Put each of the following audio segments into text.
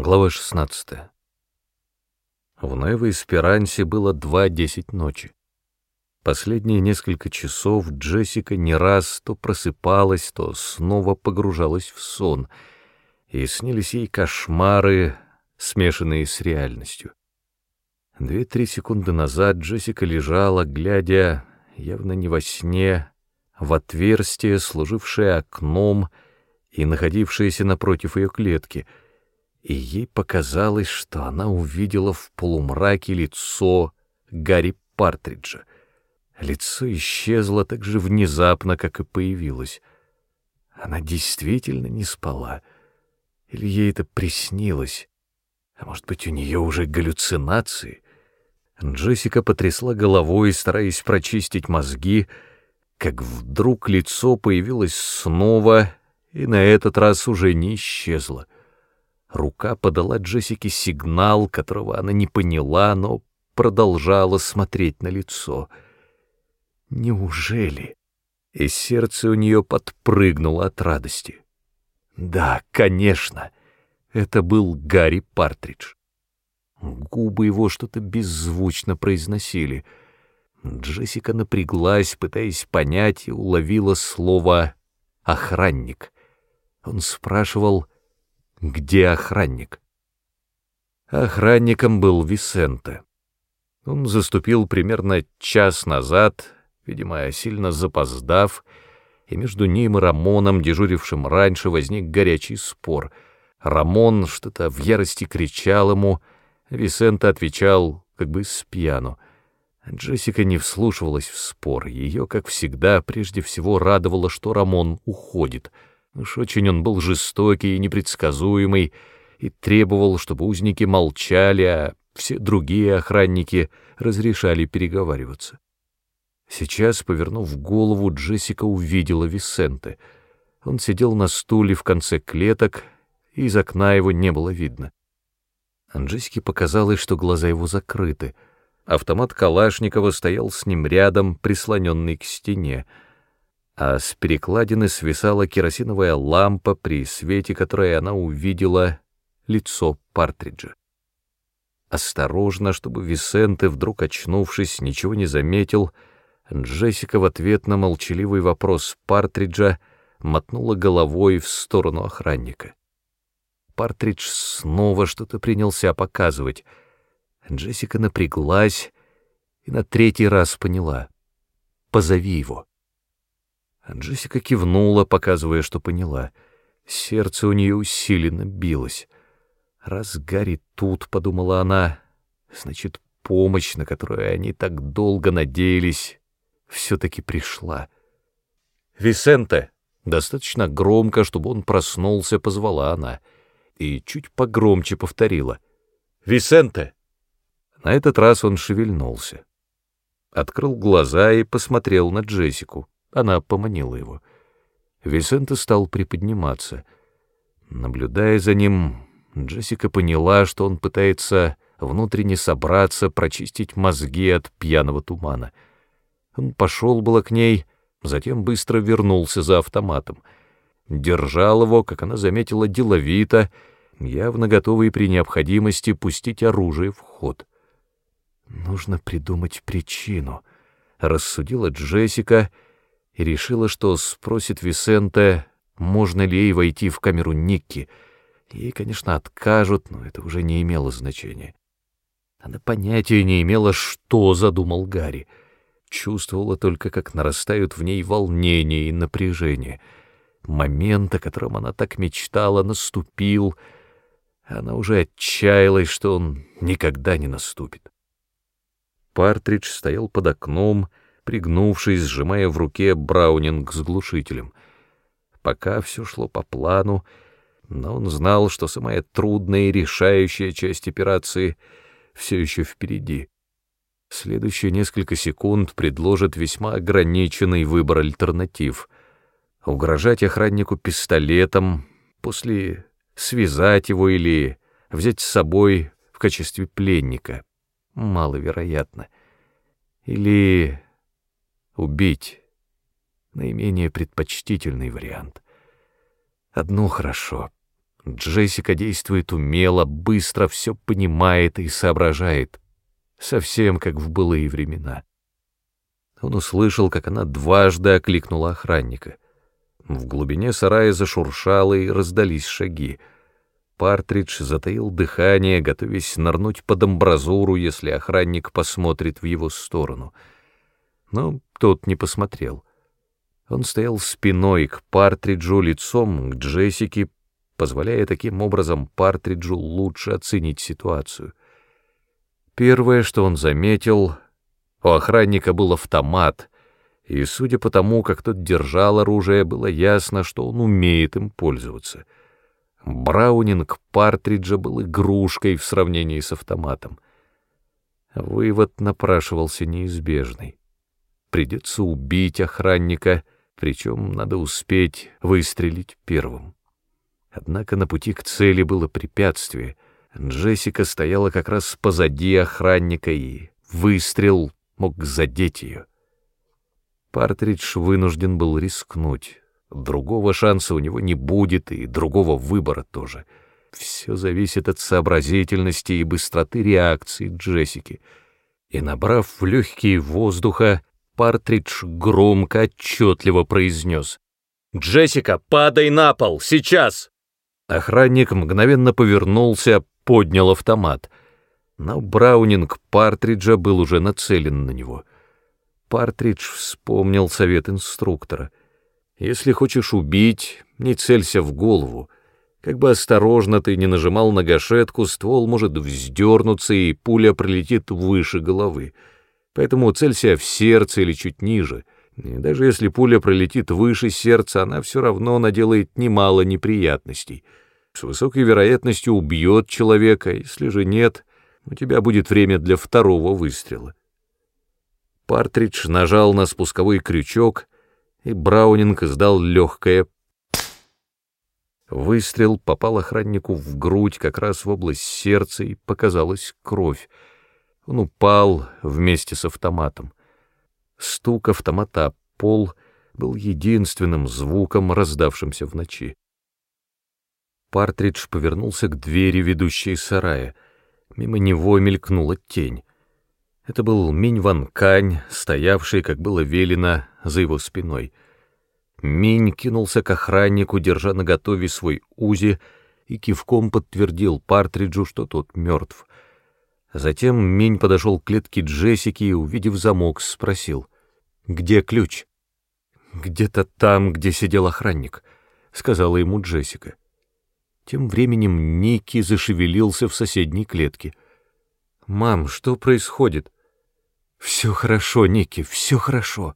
Глава 16. В Новой Эсперансе было 2.10 ночи. Последние несколько часов Джессика не раз то просыпалась, то снова погружалась в сон, и снились ей кошмары, смешанные с реальностью. Две-три секунды назад Джессика лежала, глядя, явно не во сне, в отверстие, служившее окном и находившееся напротив ее клетки — и ей показалось, что она увидела в полумраке лицо Гарри Партриджа. Лицо исчезло так же внезапно, как и появилось. Она действительно не спала. Или ей это приснилось? А может быть, у нее уже галлюцинации? Джессика потрясла головой, стараясь прочистить мозги, как вдруг лицо появилось снова, и на этот раз уже не исчезло. Рука подала Джессике сигнал, которого она не поняла, но продолжала смотреть на лицо. Неужели? И сердце у нее подпрыгнуло от радости. Да, конечно, это был Гарри Партридж. Губы его что-то беззвучно произносили. Джессика напряглась, пытаясь понять, и уловила слово «охранник». Он спрашивал где охранник? Охранником был Висенте. Он заступил примерно час назад, видимо, сильно запоздав, и между ним и Рамоном, дежурившим раньше, возник горячий спор. Рамон что-то в ярости кричал ему, Висенте отвечал как бы с пьяну. Джессика не вслушивалась в спор, ее, как всегда, прежде всего радовало, что Рамон уходит — Уж очень он был жестокий и непредсказуемый, и требовал, чтобы узники молчали, а все другие охранники разрешали переговариваться. Сейчас, повернув голову, Джессика увидела Висенте. Он сидел на стуле в конце клеток, и из окна его не было видно. Джессике показалось, что глаза его закрыты. Автомат Калашникова стоял с ним рядом, прислоненный к стене — а с перекладины свисала керосиновая лампа, при свете которой она увидела лицо Партриджа. Осторожно, чтобы Висенте, вдруг очнувшись, ничего не заметил, Джессика в ответ на молчаливый вопрос Партриджа мотнула головой в сторону охранника. Партридж снова что-то принялся показывать. Джессика напряглась и на третий раз поняла. «Позови его». Джессика кивнула, показывая, что поняла. Сердце у нее усиленно билось. «Раз Гарри тут», — подумала она, — «значит, помощь, на которую они так долго надеялись, все-таки пришла». «Висенте!» — достаточно громко, чтобы он проснулся, позвала она, и чуть погромче повторила. «Висенте!» На этот раз он шевельнулся. Открыл глаза и посмотрел на Джессику. Она поманила его. Висенте стал приподниматься. Наблюдая за ним, Джессика поняла, что он пытается внутренне собраться, прочистить мозги от пьяного тумана. Он пошел было к ней, затем быстро вернулся за автоматом. Держал его, как она заметила, деловито, явно готовый при необходимости пустить оружие в ход. «Нужно придумать причину», — рассудила Джессика, — и решила, что спросит Висенте, можно ли ей войти в камеру Никки. Ей, конечно, откажут, но это уже не имело значения. Она понятия не имела, что задумал Гарри. Чувствовала только, как нарастают в ней волнение и напряжение. Момент, о котором она так мечтала, наступил. Она уже отчаялась, что он никогда не наступит. Партридж стоял под окном, пригнувшись, сжимая в руке браунинг с глушителем. Пока все шло по плану, но он знал, что самая трудная и решающая часть операции все еще впереди. Следующие несколько секунд предложат весьма ограниченный выбор альтернатив. Угрожать охраннику пистолетом, после связать его или взять с собой в качестве пленника. Маловероятно. Или Убить — наименее предпочтительный вариант. Одно хорошо. Джессика действует умело, быстро все понимает и соображает, совсем как в былые времена. Он услышал, как она дважды окликнула охранника. В глубине сарая зашуршало и раздались шаги. Партридж затаил дыхание, готовясь нырнуть под амбразуру, если охранник посмотрит в его сторону. Но тот не посмотрел. Он стоял спиной к Партриджу, лицом к Джессике, позволяя таким образом Партриджу лучше оценить ситуацию. Первое, что он заметил, у охранника был автомат, и, судя по тому, как тот держал оружие, было ясно, что он умеет им пользоваться. Браунинг Партриджа был игрушкой в сравнении с автоматом. Вывод напрашивался неизбежный. Придется убить охранника, причем надо успеть выстрелить первым. Однако на пути к цели было препятствие. Джессика стояла как раз позади охранника, и выстрел мог задеть ее. Партридж вынужден был рискнуть. Другого шанса у него не будет, и другого выбора тоже. Все зависит от сообразительности и быстроты реакции Джессики. И, набрав в легкие воздуха, Партридж громко, отчетливо произнес. «Джессика, падай на пол! Сейчас!» Охранник мгновенно повернулся, поднял автомат — но Браунинг Партриджа был уже нацелен на него. Партридж вспомнил совет инструктора. «Если хочешь убить, не целься в голову. Как бы осторожно ты не нажимал на гашетку, ствол может вздернуться, и пуля пролетит выше головы. Поэтому целься в сердце или чуть ниже. И даже если пуля пролетит выше сердца, она все равно наделает немало неприятностей. С высокой вероятностью убьет человека, если же нет, у тебя будет время для второго выстрела. Партридж нажал на спусковой крючок, и Браунинг издал легкое Выстрел попал охраннику в грудь, как раз в область сердца, и показалась кровь. Он упал вместе с автоматом. Стук автомата пол был единственным звуком, раздавшимся в ночи. Партридж повернулся к двери, ведущей сарая — Мимо него мелькнула тень. Это был Минь Ван Кань, стоявший, как было велено, за его спиной. Минь кинулся к охраннику, держа наготове свой узи, и кивком подтвердил Партриджу, что тот мертв. Затем Минь подошел к клетке Джессики и, увидев замок, спросил, «Где ключ?» «Где-то там, где сидел охранник», — сказала ему Джессика. Тем временем Ники зашевелился в соседней клетке. «Мам, что происходит?» «Все хорошо, Ники, все хорошо».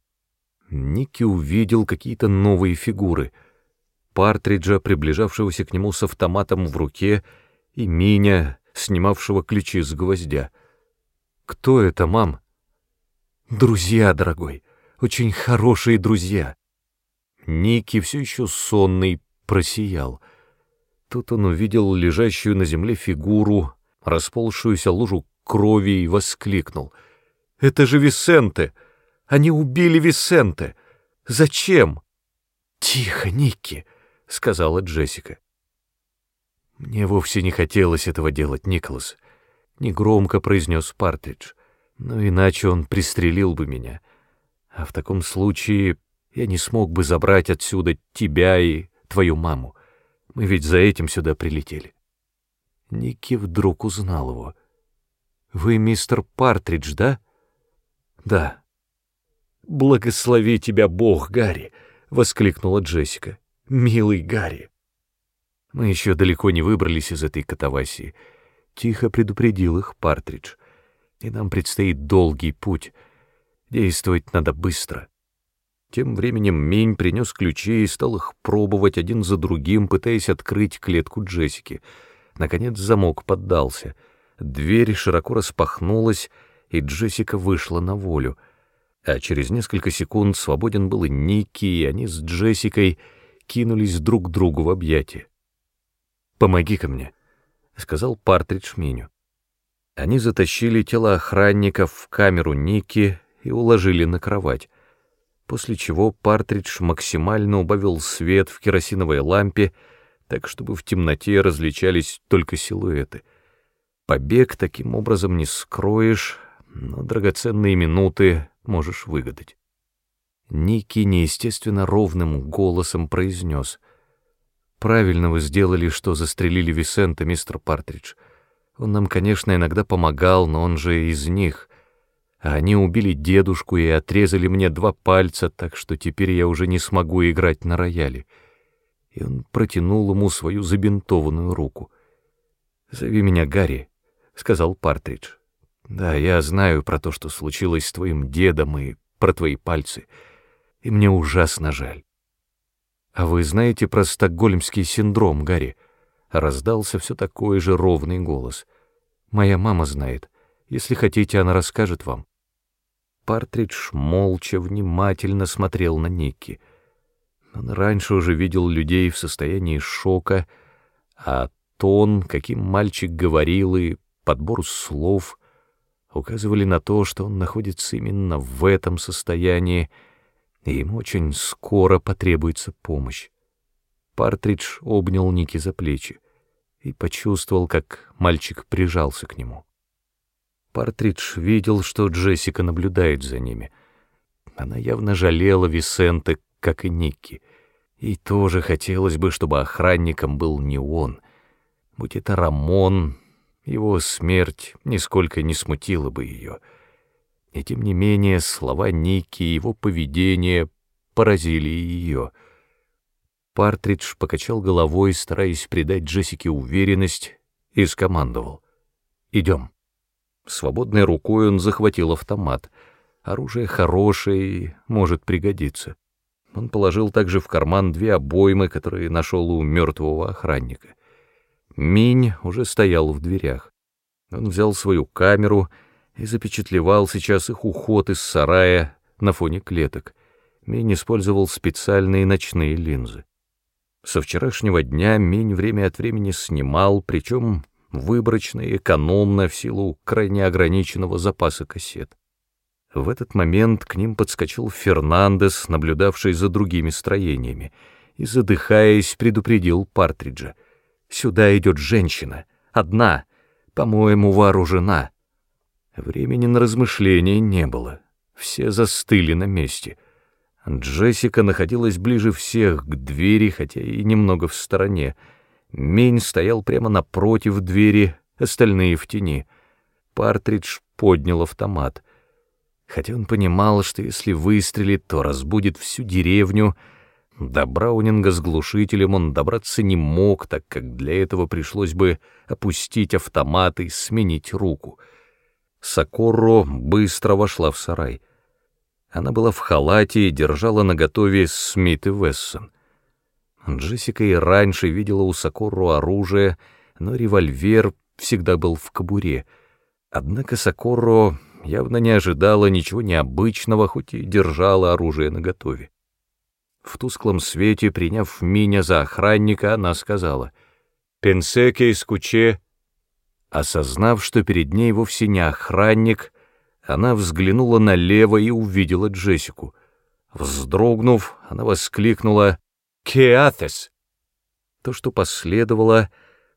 Ники увидел какие-то новые фигуры. Партриджа, приближавшегося к нему с автоматом в руке, и Миня, снимавшего ключи с гвоздя. «Кто это, мам?» «Друзья, дорогой, очень хорошие друзья». Ники, все еще сонный, просиял — Тут он увидел лежащую на земле фигуру, расползшуюся лужу крови и воскликнул. «Это же Висенте! Они убили Висенте! Зачем?» «Тихо, Никки!» — сказала Джессика. «Мне вовсе не хотелось этого делать, Николас», — негромко произнес Партридж. «Но иначе он пристрелил бы меня. А в таком случае я не смог бы забрать отсюда тебя и твою маму. Мы ведь за этим сюда прилетели. Ники вдруг узнал его. «Вы мистер Партридж, да?» «Да». «Благослови тебя Бог, Гарри!» — воскликнула Джессика. «Милый Гарри!» Мы еще далеко не выбрались из этой катавасии. Тихо предупредил их Партридж. И нам предстоит долгий путь. Действовать надо быстро. Тем временем Минь принес ключи и стал их пробовать один за другим, пытаясь открыть клетку Джессики. Наконец замок поддался. Дверь широко распахнулась, и Джессика вышла на волю. А через несколько секунд свободен был и Ники, и они с Джессикой кинулись друг к другу в объятия. «Помоги-ка мне», — сказал Партридж Миню. Они затащили тело охранника в камеру Ники и уложили на кровать после чего Партридж максимально убавил свет в керосиновой лампе, так чтобы в темноте различались только силуэты. Побег таким образом не скроешь, но драгоценные минуты можешь выгадать. Ники неестественно ровным голосом произнес. «Правильно вы сделали, что застрелили Висента, мистер Партридж. Он нам, конечно, иногда помогал, но он же из них. А они убили дедушку и отрезали мне два пальца, так что теперь я уже не смогу играть на рояле». И он протянул ему свою забинтованную руку. «Зови меня Гарри», — сказал Партридж. «Да, я знаю про то, что случилось с твоим дедом и про твои пальцы» и мне ужасно жаль. А вы знаете про стокгольмский синдром, Гарри? Раздался все такой же ровный голос. Моя мама знает. Если хотите, она расскажет вам. Партридж молча, внимательно смотрел на Никки. Он раньше уже видел людей в состоянии шока, а тон, каким мальчик говорил, и подбор слов указывали на то, что он находится именно в этом состоянии, и ему очень скоро потребуется помощь. Партридж обнял Ники за плечи и почувствовал, как мальчик прижался к нему. Партридж видел, что Джессика наблюдает за ними. Она явно жалела Висенте, как и Никки. И тоже хотелось бы, чтобы охранником был не он. Будь это Рамон, его смерть нисколько не смутила бы ее — и тем не менее слова Ники и его поведение поразили ее. Партридж покачал головой, стараясь придать Джессике уверенность, и скомандовал. «Идем». Свободной рукой он захватил автомат. Оружие хорошее и может пригодиться. Он положил также в карман две обоймы, которые нашел у мертвого охранника. Минь уже стоял в дверях. Он взял свою камеру — и запечатлевал сейчас их уход из сарая на фоне клеток. Минь использовал специальные ночные линзы. Со вчерашнего дня Минь время от времени снимал, причем выборочно и экономно в силу крайне ограниченного запаса кассет. В этот момент к ним подскочил Фернандес, наблюдавший за другими строениями, и, задыхаясь, предупредил Партриджа. «Сюда идет женщина. Одна. По-моему, вооружена. Времени на размышления не было. Все застыли на месте. Джессика находилась ближе всех к двери, хотя и немного в стороне. Мень стоял прямо напротив двери, остальные в тени. Партридж поднял автомат. Хотя он понимал, что если выстрелит, то разбудит всю деревню. До Браунинга с глушителем он добраться не мог, так как для этого пришлось бы опустить автомат и сменить руку — Сокоро быстро вошла в сарай. Она была в халате и держала наготове Смит и Вессон. Джессика и раньше видела у Сокоро оружие, но револьвер всегда был в кобуре. Однако Сокоро явно не ожидала ничего необычного, хоть и держала оружие наготове. В тусклом свете, приняв меня за охранника, она сказала «Пенсеке скуче Осознав, что перед ней вовсе не охранник, она взглянула налево и увидела Джессику. Вздрогнув, она воскликнула «Кеатес!». То, что последовало,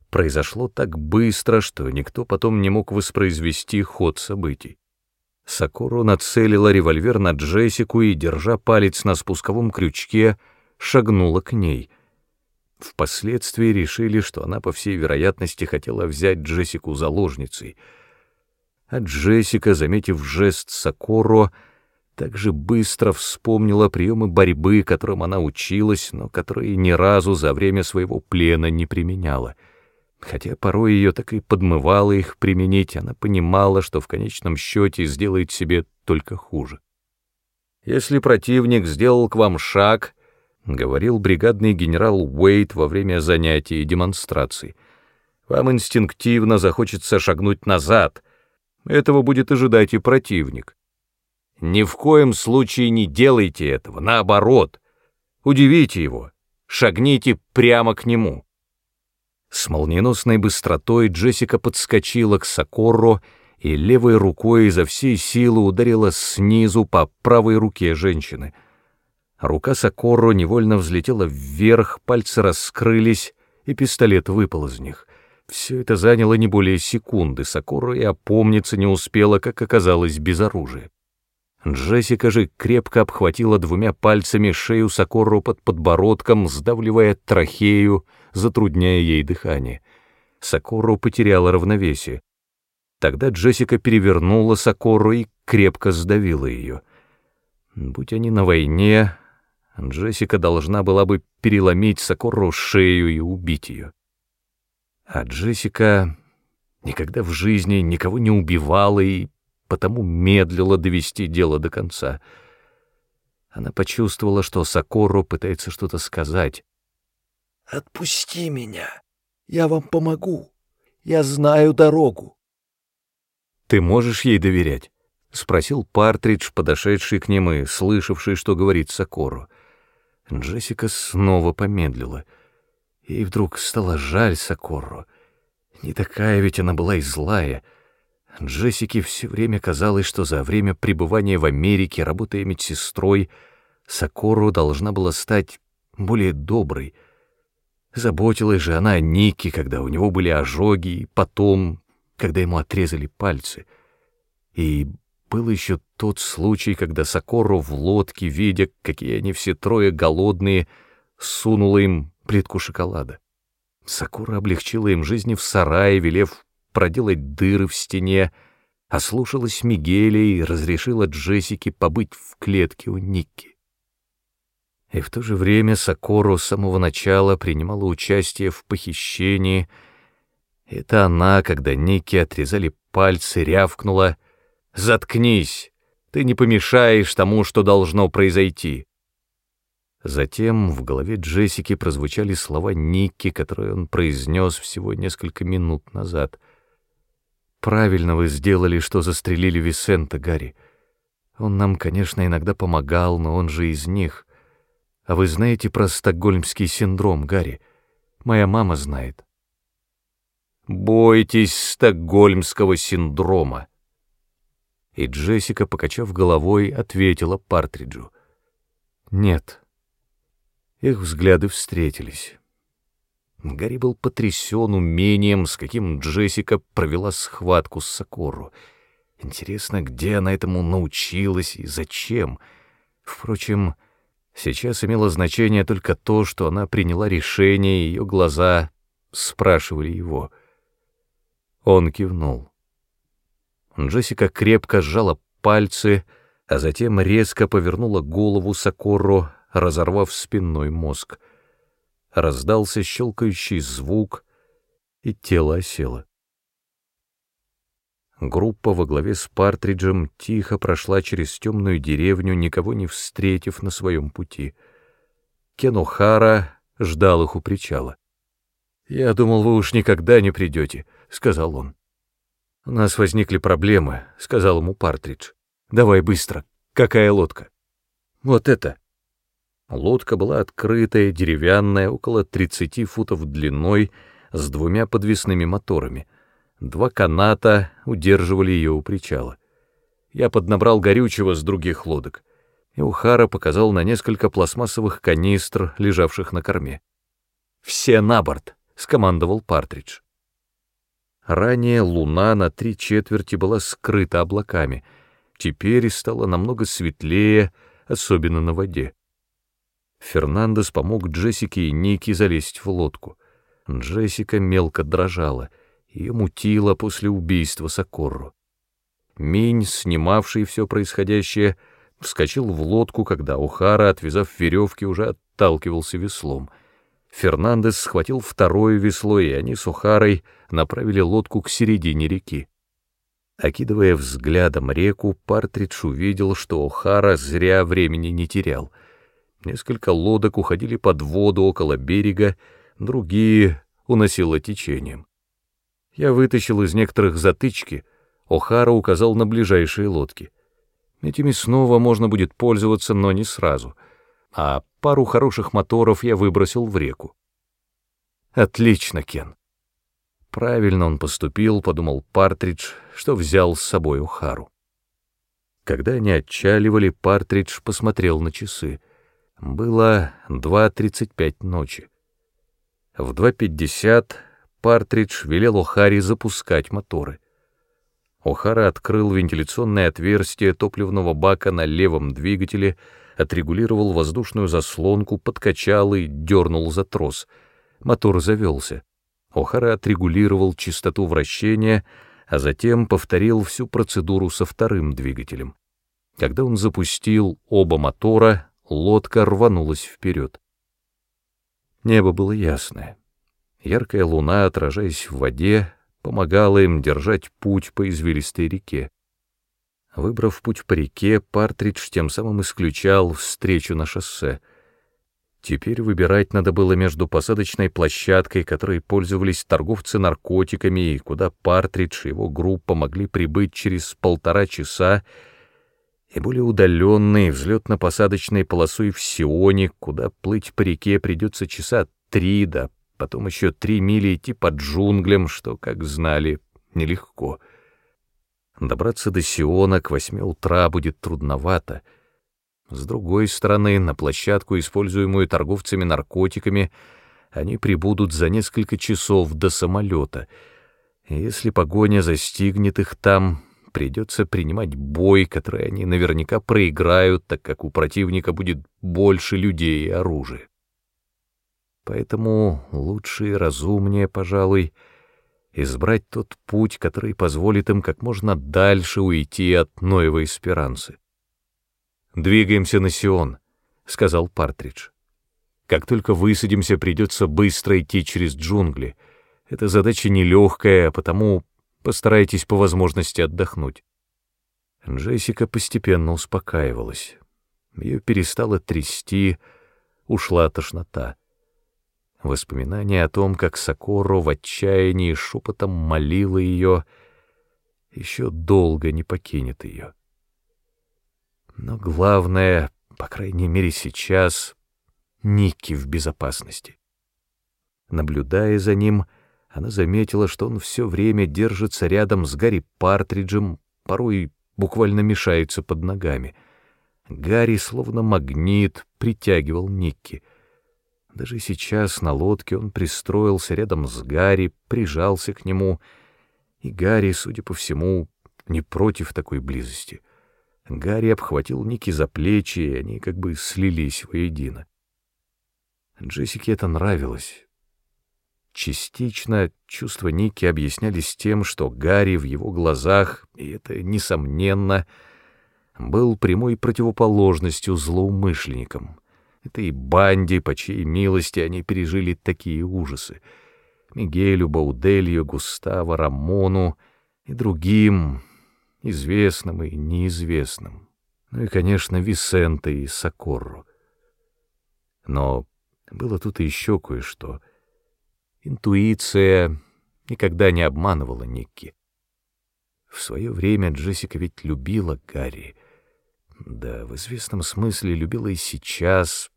произошло так быстро, что никто потом не мог воспроизвести ход событий. Сокору нацелила револьвер на Джессику и, держа палец на спусковом крючке, шагнула к ней — Впоследствии решили, что она, по всей вероятности, хотела взять Джессику заложницей. А Джессика, заметив жест Сокоро, также быстро вспомнила приемы борьбы, которым она училась, но которые ни разу за время своего плена не применяла. Хотя порой ее так и подмывало их применить, она понимала, что в конечном счете сделает себе только хуже. Если противник сделал к вам шаг, говорил бригадный генерал Уэйт во время занятий и демонстраций. Вам инстинктивно захочется шагнуть назад. Этого будет ожидать и противник. Ни в коем случае не делайте этого, наоборот. Удивите его, шагните прямо к нему. С молниеносной быстротой Джессика подскочила к Сокорро и левой рукой изо всей силы ударила снизу по правой руке женщины — Рука Сокоро невольно взлетела вверх, пальцы раскрылись, и пистолет выпал из них. Все это заняло не более секунды, Сокора и опомниться не успела, как оказалось, без оружия. Джессика же крепко обхватила двумя пальцами шею Сокору под подбородком, сдавливая трахею, затрудняя ей дыхание. Сокору потеряла равновесие. Тогда Джессика перевернула Сокору и крепко сдавила ее. Будь они на войне, Джессика должна была бы переломить Сокору шею и убить ее. А Джессика никогда в жизни никого не убивала и потому медлила довести дело до конца. Она почувствовала, что Сокору пытается что-то сказать. «Отпусти меня, я вам помогу, я знаю дорогу». «Ты можешь ей доверять?» — спросил Партридж, подошедший к ним и слышавший, что говорит Сокору. Джессика снова помедлила. Ей вдруг стало жаль Сокору. Не такая ведь она была и злая. Джессике все время казалось, что за время пребывания в Америке, работая медсестрой, Сокору должна была стать более доброй. Заботилась же она о Нике, когда у него были ожоги, и потом, когда ему отрезали пальцы. И был еще тот случай, когда Сокору в лодке, видя, какие они все трое голодные, сунула им плитку шоколада. Сакура облегчила им жизнь в сарае, велев проделать дыры в стене, ослушалась Мигеля и разрешила Джессике побыть в клетке у Никки. И в то же время Сокору с самого начала принимала участие в похищении. Это она, когда Никки отрезали пальцы, рявкнула — «Заткнись! Ты не помешаешь тому, что должно произойти!» Затем в голове Джессики прозвучали слова Никки, которые он произнес всего несколько минут назад. «Правильно вы сделали, что застрелили Висента, Гарри. Он нам, конечно, иногда помогал, но он же из них. А вы знаете про стокгольмский синдром, Гарри? Моя мама знает». «Бойтесь стокгольмского синдрома», и Джессика, покачав головой, ответила Партриджу. «Нет». Их взгляды встретились. Гарри был потрясен умением, с каким Джессика провела схватку с Сокору. Интересно, где она этому научилась и зачем? Впрочем, сейчас имело значение только то, что она приняла решение, и ее глаза спрашивали его. Он кивнул. Джессика крепко сжала пальцы, а затем резко повернула голову Сокорро, разорвав спинной мозг. Раздался щелкающий звук, и тело осело. Группа во главе с Партриджем тихо прошла через темную деревню, никого не встретив на своем пути. Кен О'Хара ждал их у причала. «Я думал, вы уж никогда не придете», — сказал он. «У нас возникли проблемы», — сказал ему Партридж. «Давай быстро. Какая лодка?» «Вот это». Лодка была открытая, деревянная, около 30 футов длиной, с двумя подвесными моторами. Два каната удерживали ее у причала. Я поднабрал горючего с других лодок, и Ухара показал на несколько пластмассовых канистр, лежавших на корме. «Все на борт!» — скомандовал Партридж. Ранее луна на три четверти была скрыта облаками, теперь стало намного светлее, особенно на воде. Фернандес помог Джессике и Нике залезть в лодку. Джессика мелко дрожала, ее мутило после убийства Сокорру. Минь, снимавший все происходящее, вскочил в лодку, когда Ухара, отвязав веревки, уже отталкивался веслом — Фернандес схватил второе весло, и они с Ухарой направили лодку к середине реки. Окидывая взглядом реку, Партридж увидел, что Охара зря времени не терял. Несколько лодок уходили под воду около берега, другие уносило течением. Я вытащил из некоторых затычки, Охара указал на ближайшие лодки. Этими снова можно будет пользоваться, но не сразу — а пару хороших моторов я выбросил в реку. Отлично, Кен. Правильно он поступил, подумал Партридж, что взял с собой Ухару. Когда они отчаливали, Партридж посмотрел на часы. Было 2.35 ночи. В 2.50 Партридж велел О'Хари запускать моторы. О'Хара открыл вентиляционное отверстие топливного бака на левом двигателе, отрегулировал воздушную заслонку, подкачал и дернул за трос. Мотор завелся. О'Хара отрегулировал частоту вращения, а затем повторил всю процедуру со вторым двигателем. Когда он запустил оба мотора, лодка рванулась вперед. Небо было ясное. Яркая луна, отражаясь в воде, помогала им держать путь по извилистой реке. Выбрав путь по реке, Партридж тем самым исключал встречу на шоссе. Теперь выбирать надо было между посадочной площадкой, которой пользовались торговцы наркотиками, и куда Партридж и его группа могли прибыть через полтора часа, и более удаленной взлетно-посадочной полосой в Сионе, куда плыть по реке придется часа три, да потом еще три мили идти по джунглям, что, как знали, нелегко. Добраться до Сиона к восьми утра будет трудновато. С другой стороны, на площадку, используемую торговцами наркотиками, они прибудут за несколько часов до самолета. если погоня застигнет их там, придется принимать бой, который они наверняка проиграют, так как у противника будет больше людей и оружия. Поэтому лучше и разумнее, пожалуй, избрать тот путь, который позволит им как можно дальше уйти от Ноева Эсперанцы. «Двигаемся на Сион», — сказал Партридж. «Как только высадимся, придется быстро идти через джунгли. Эта задача нелегкая, а потому Постарайтесь по возможности отдохнуть. Джессика постепенно успокаивалась. Ее перестало трясти, ушла тошнота. Воспоминание о том, как Сокоро в отчаянии шепотом молила ее, еще долго не покинет ее. Но главное, по крайней мере сейчас, Ники в безопасности. Наблюдая за ним, — она заметила, что он все время держится рядом с Гарри Партриджем, порой буквально мешается под ногами. Гарри, словно магнит, притягивал Никки. Даже сейчас на лодке он пристроился рядом с Гарри, прижался к нему, и Гарри, судя по всему, не против такой близости. Гарри обхватил Ники за плечи, и они как бы слились воедино. Джессике это нравилось. Частично чувства Ники объяснялись тем, что Гарри в его глазах, и это несомненно, был прямой противоположностью злоумышленникам. Этой банде, по чьей милости они пережили такие ужасы. Мигелю, Бауделью, Густаво, Рамону и другим, известным и неизвестным. Ну и, конечно, Висенте и Сокорро. Но было тут еще кое-что — Интуиция никогда не обманывала Никки. В свое время Джессика ведь любила Гарри. Да, в известном смысле любила и сейчас,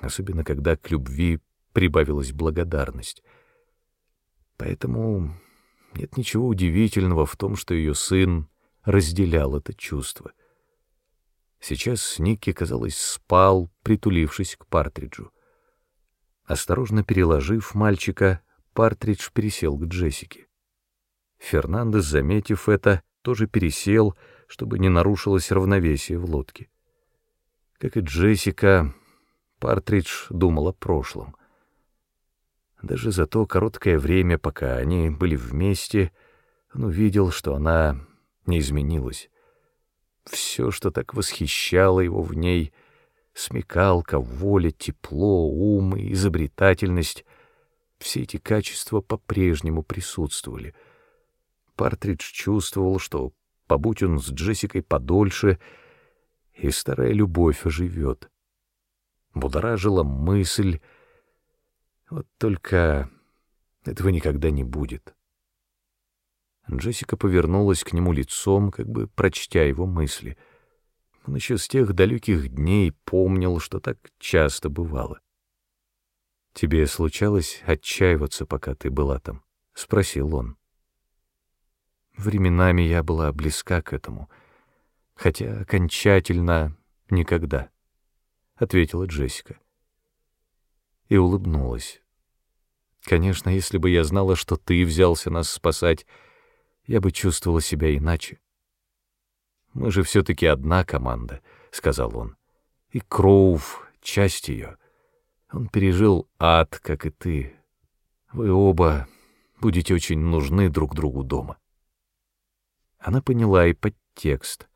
особенно когда к любви прибавилась благодарность. Поэтому нет ничего удивительного в том, что ее сын разделял это чувство. Сейчас Никки, казалось, спал, притулившись к партриджу. Осторожно переложив мальчика, Партридж пересел к Джессике. Фернандес, заметив это, тоже пересел, чтобы не нарушилось равновесие в лодке. Как и Джессика, Партридж думал о прошлом. Даже за то короткое время, пока они были вместе, он увидел, что она не изменилась. Все, что так восхищало его в ней, смекалка, воля, тепло, ум и изобретательность — все эти качества по-прежнему присутствовали. Партридж чувствовал, что, побудь он с Джессикой подольше, и старая любовь оживет. Будоражила мысль, вот только этого никогда не будет. Джессика повернулась к нему лицом, как бы прочтя его мысли. Он еще с тех далеких дней помнил, что так часто бывало. «Тебе случалось отчаиваться, пока ты была там?» — спросил он. Временами я была близка к этому, хотя окончательно никогда, — ответила Джессика. И улыбнулась. Конечно, если бы я знала, что ты взялся нас спасать, я бы чувствовала себя иначе. Мы же все-таки одна команда, — сказал он. И Кроув — часть ее. Он пережил ад, как и ты. Вы оба будете очень нужны друг другу дома. Она поняла и подтекст.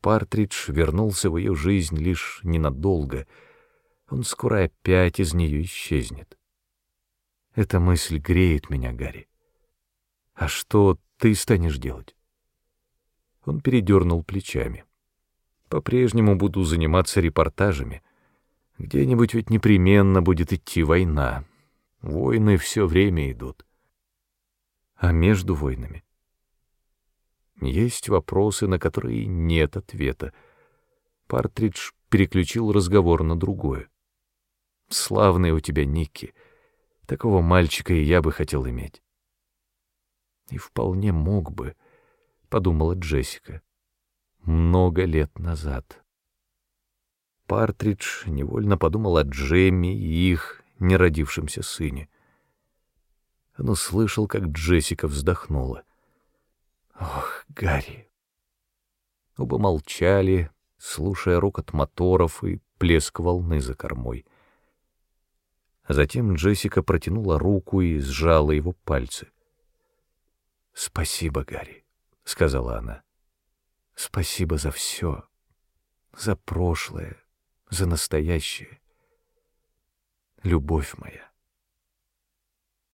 Партридж вернулся в ее жизнь лишь ненадолго. Он скоро опять из нее исчезнет. Эта мысль греет меня, Гарри. А что ты станешь делать? Он передернул плечами. По-прежнему буду заниматься репортажами. Где-нибудь ведь непременно будет идти война. Войны все время идут. А между войнами есть вопросы, на которые нет ответа. Партридж переключил разговор на другое. «Славный у тебя Никки. Такого мальчика и я бы хотел иметь». «И вполне мог бы», — подумала Джессика, — «много лет назад». Партридж невольно подумал о Джемми и их неродившемся сыне. Он услышал, как Джессика вздохнула. Ох, Гарри. Оба молчали, слушая рокот моторов и плеск волны за кормой. Затем Джессика протянула руку и сжала его пальцы. «Спасибо, Гарри», — сказала она. «Спасибо за все, за прошлое, за настоящее. Любовь моя».